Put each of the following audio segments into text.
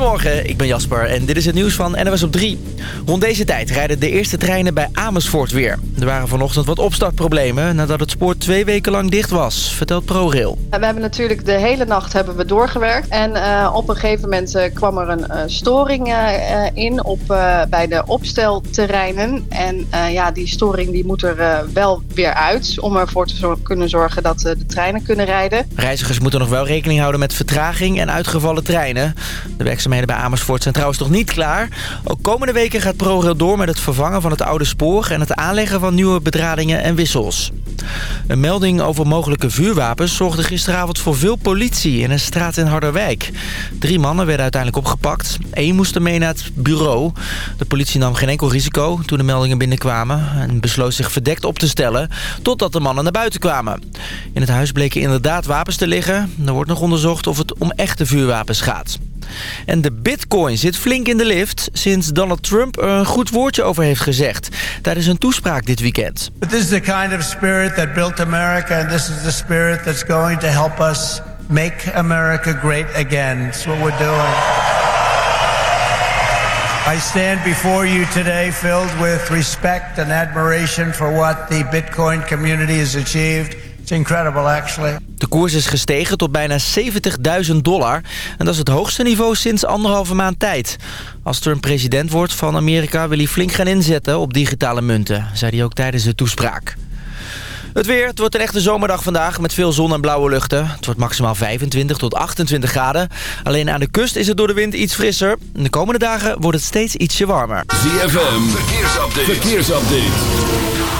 Goedemorgen, ik ben Jasper en dit is het nieuws van NWS op 3. Rond deze tijd rijden de eerste treinen bij Amersfoort weer. Er waren vanochtend wat opstartproblemen nadat het spoor twee weken lang dicht was, vertelt ProRail. We hebben natuurlijk de hele nacht hebben we doorgewerkt. En uh, op een gegeven moment uh, kwam er een uh, storing in op, bij de opstelterreinen. En ja, die storing die moet er wel weer uit om ervoor te zor kunnen zorgen dat de treinen kunnen rijden. Reizigers moeten nog wel rekening houden met vertraging en uitgevallen treinen. De werkzaamheden bij Amersfoort zijn trouwens nog niet klaar. Ook komende weken gaat ProRail door met het vervangen van het oude spoor... en het aanleggen van nieuwe bedradingen en wissels. Een melding over mogelijke vuurwapens zorgde gisteravond voor veel politie in een straat in Harderwijk. Drie mannen werden uiteindelijk opgepakt. Eén moest ermee naar het bureau. De politie nam geen enkel risico toen de meldingen binnenkwamen... en besloot zich verdekt op te stellen totdat de mannen naar buiten kwamen. In het huis bleken inderdaad wapens te liggen. Er wordt nog onderzocht of het om echte vuurwapens gaat. En de bitcoin zit flink in de lift sinds Donald Trump er een goed woordje over heeft gezegd. Tijdens een toespraak dit weekend. This is the kind of spirit that built America and this is the spirit that's going to help us make America great again. That's what we're doing. I stand before you today filled with respect and admiration for what the Bitcoin community has achieved. It's incredible actually. De koers is gestegen tot bijna 70.000 dollar. En dat is het hoogste niveau sinds anderhalve maand tijd. Als Trump president wordt van Amerika wil hij flink gaan inzetten op digitale munten, zei hij ook tijdens de toespraak. Het weer, het wordt een echte zomerdag vandaag met veel zon en blauwe luchten. Het wordt maximaal 25 tot 28 graden. Alleen aan de kust is het door de wind iets frisser. De komende dagen wordt het steeds ietsje warmer. ZFM, verkeersupdate. verkeersupdate.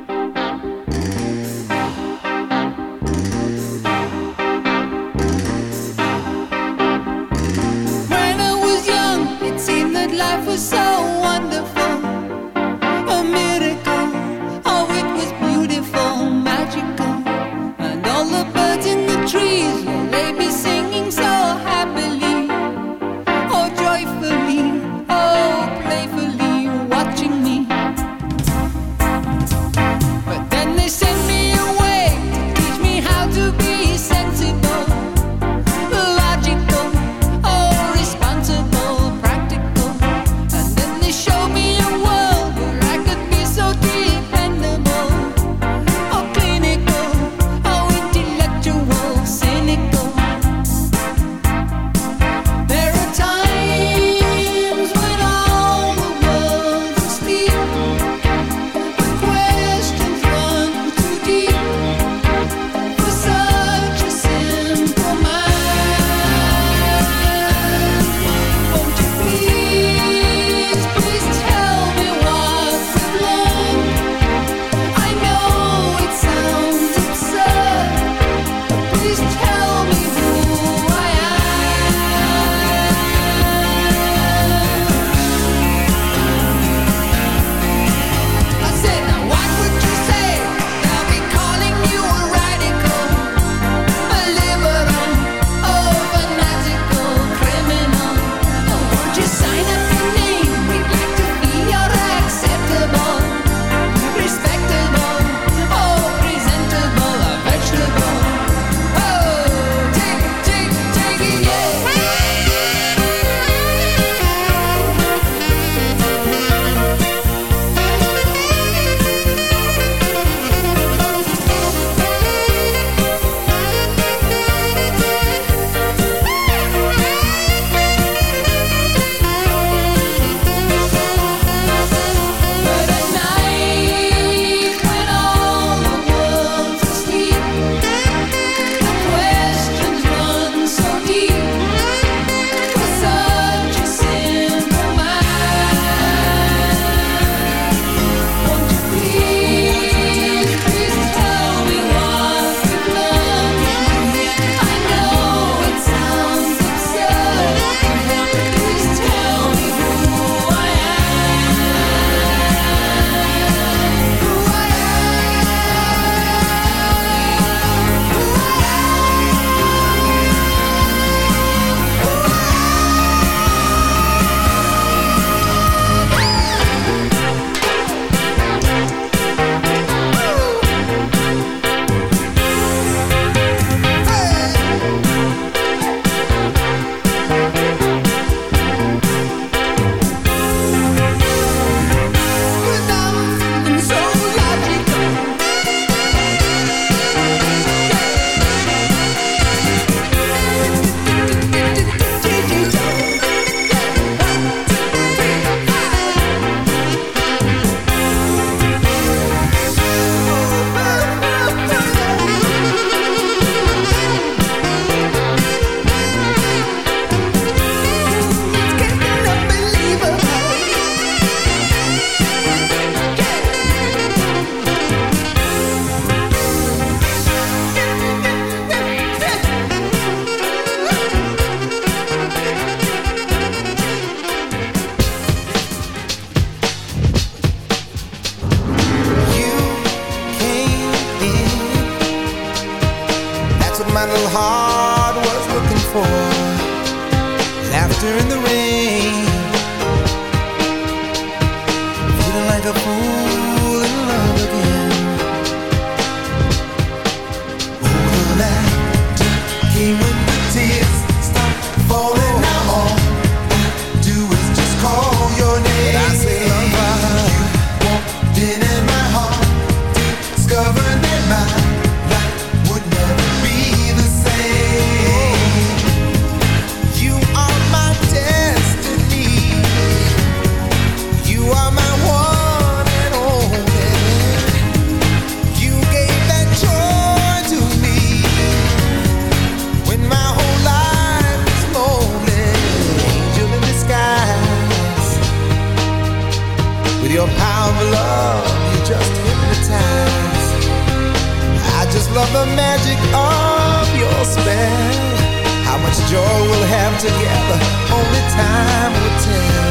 Joy we'll have together, only time will tell.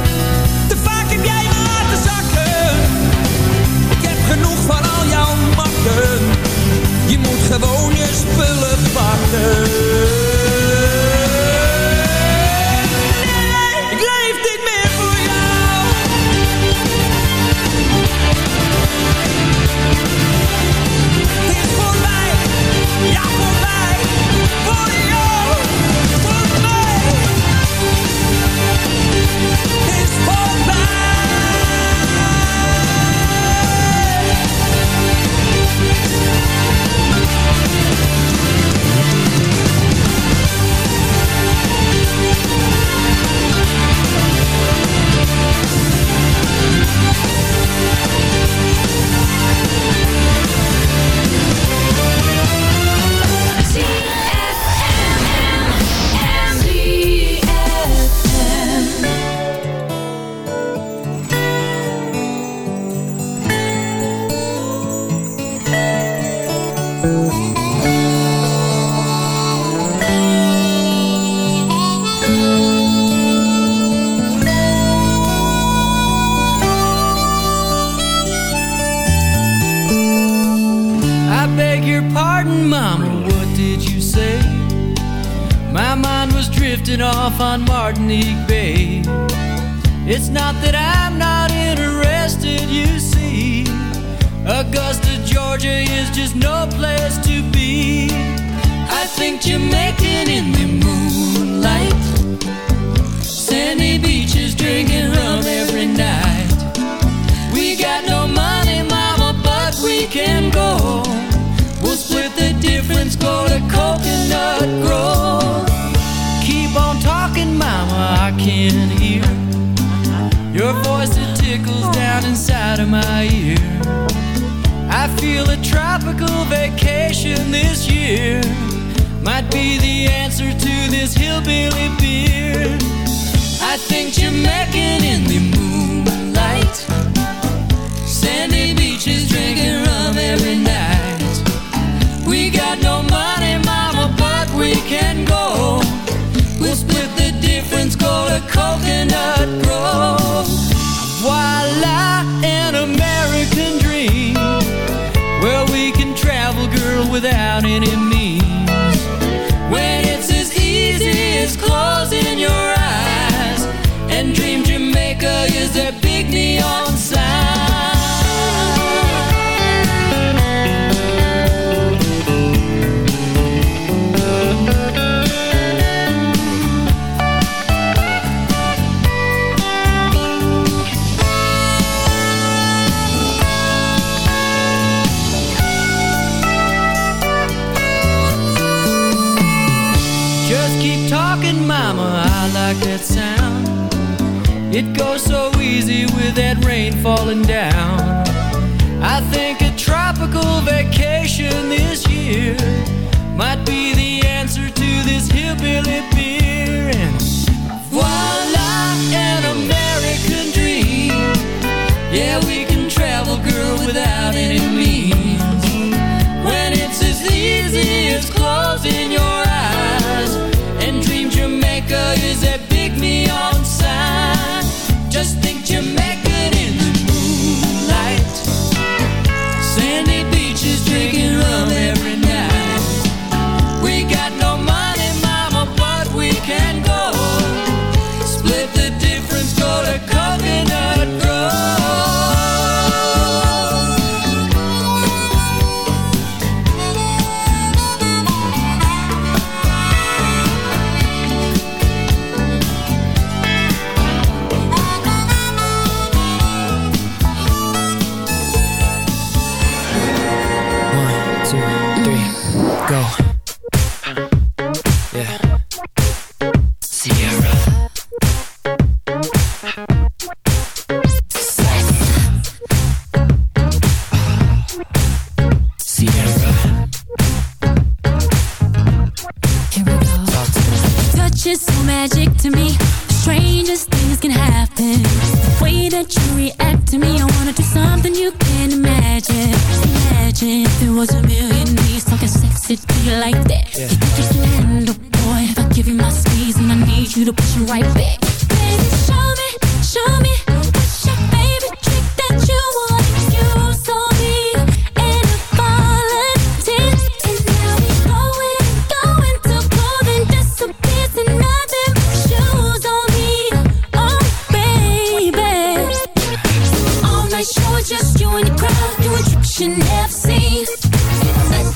To me, I wanna do something you can't imagine. Imagine if there was a million ways talking sexy to you like that. You think you can handle, boy? If I give you my squeeze and I need you to push it right back. Baby, show me, show me.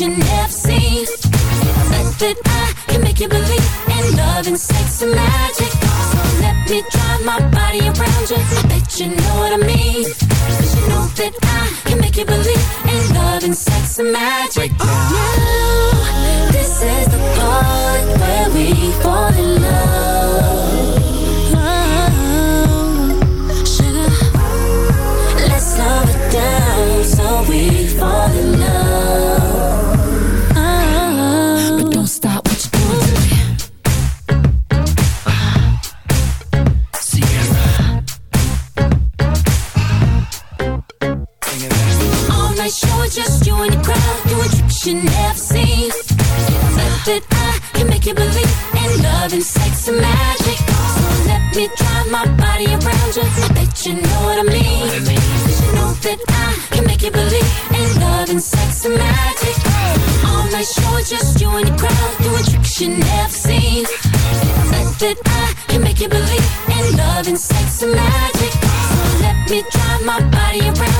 You never seen. Bet that I can make you believe in love and sex and magic. So let me drive my body around you. I bet you know what I mean. Cause you know that I can make you believe in love and sex and magic. Oh, now, this is the part where we fall in love.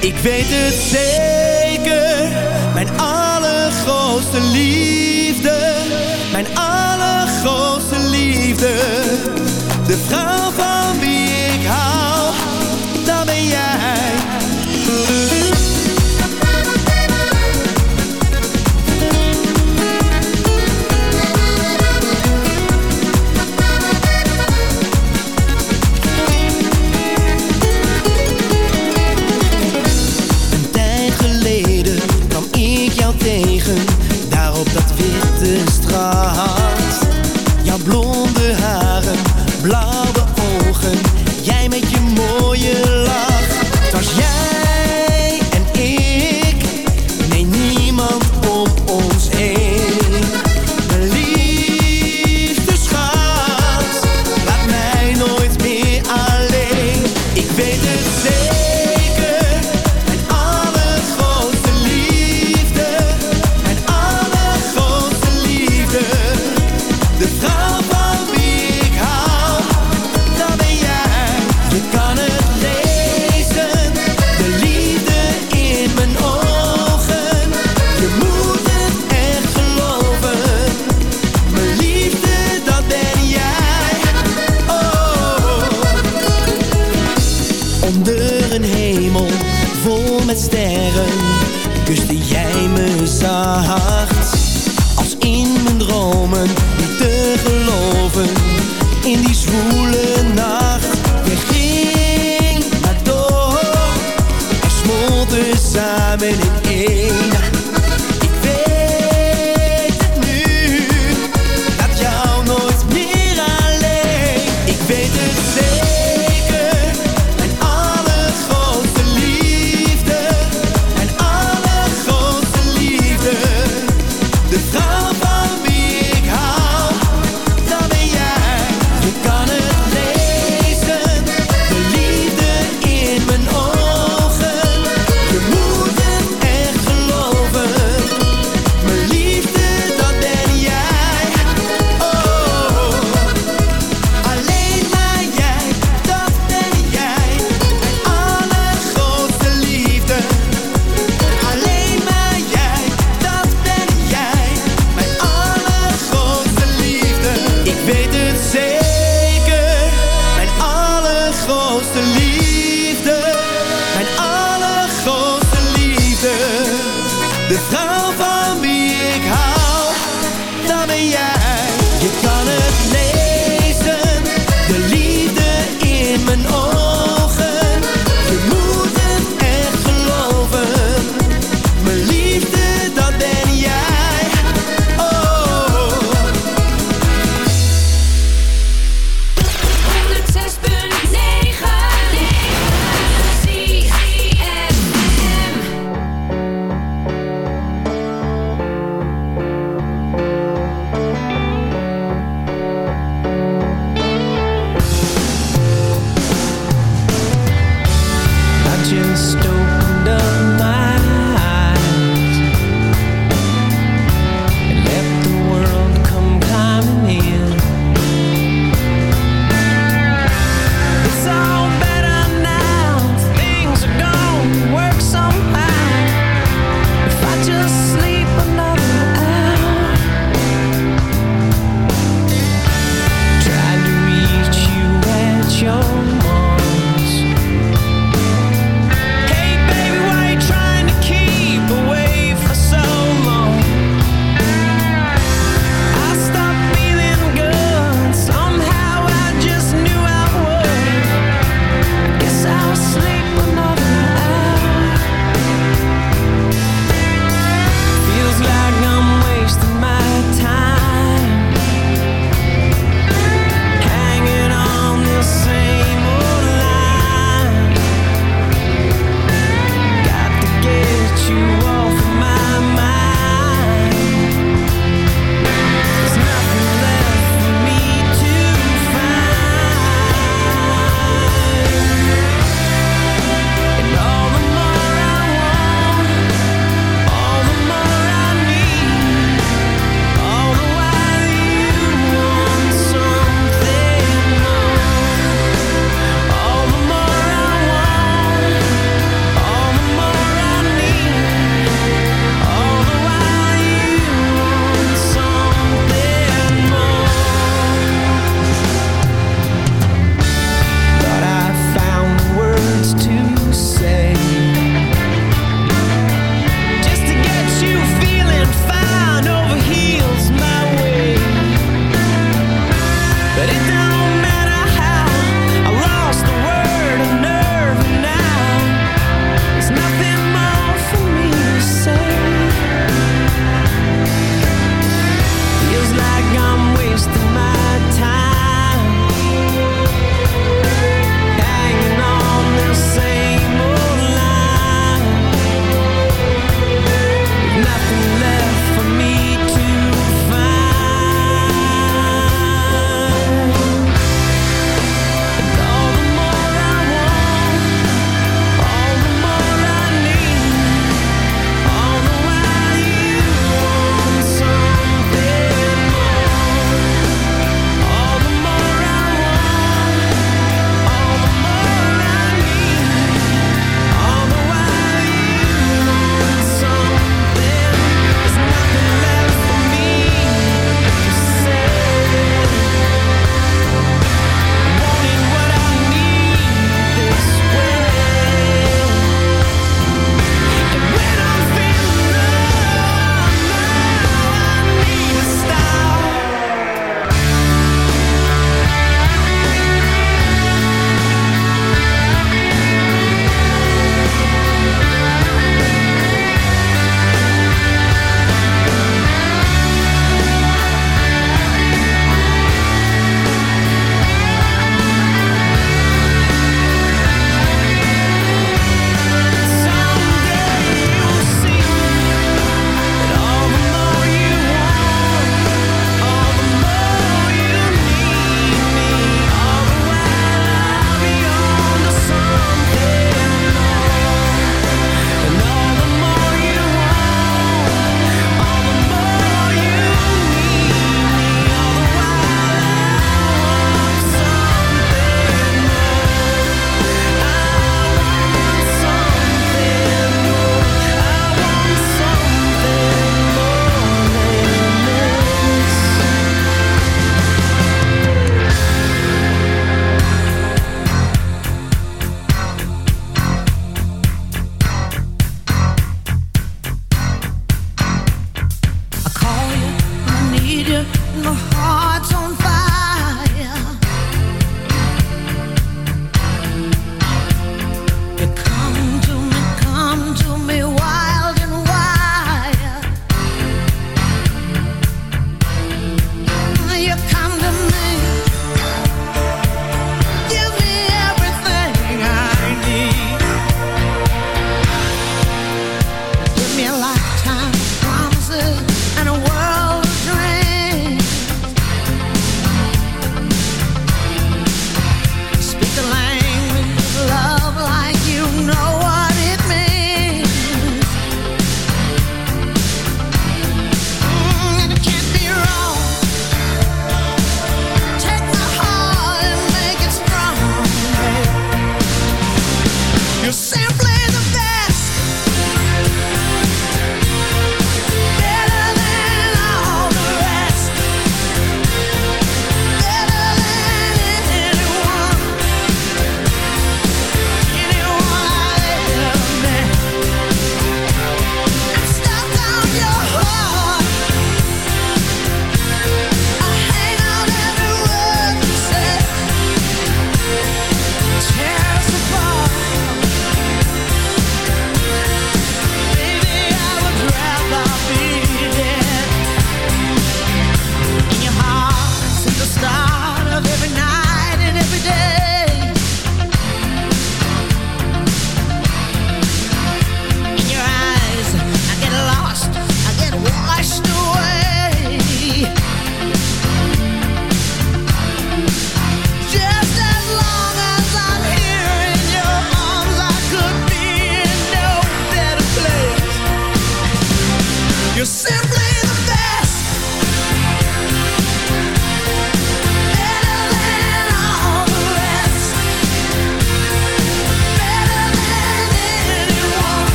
Ik weet het zeker, mijn allergrootste liefde, mijn allergrootste liefde, de vrouw van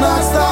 nossa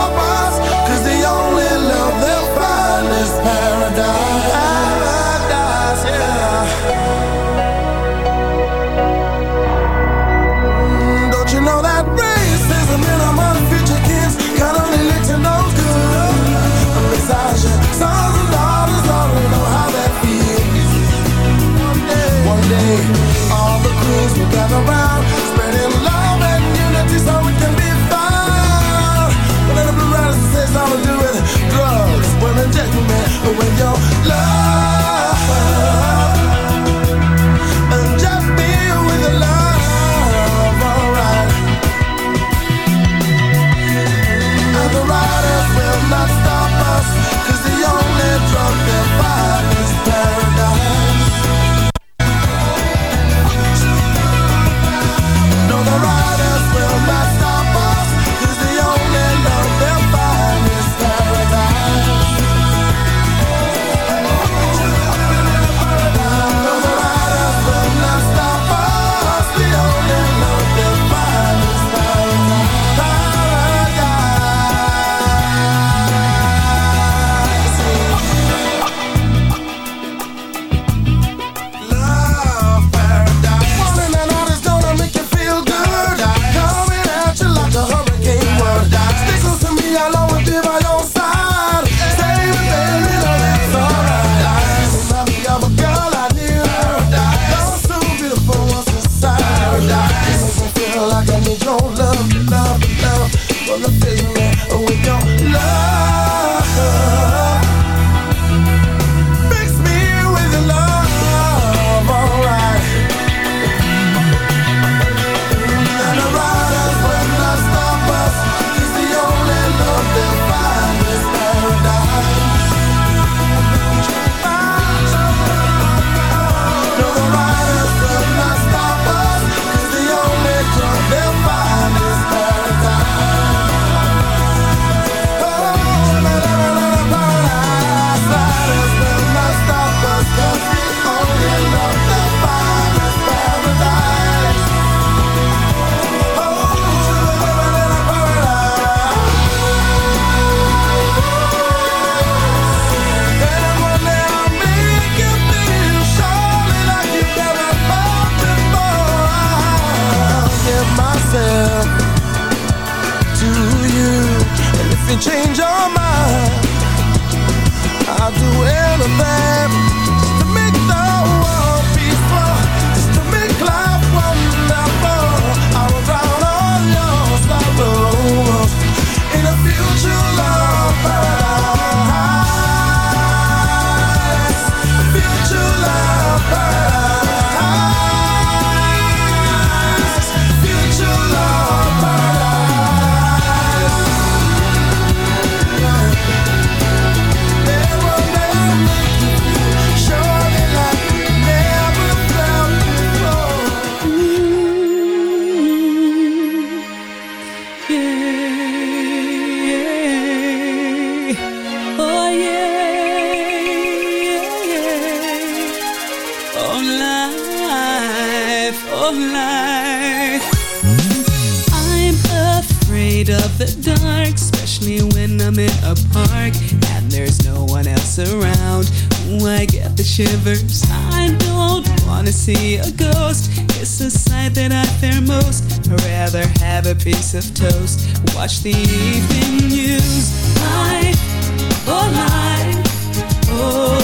of life I'm afraid of the dark Especially when I'm in a park And there's no one else around. Ooh, I get the shivers. I don't wanna see a ghost. It's a sight that I fear most. I'd rather have a piece of toast. Watch the evening news. Life, oh life, oh.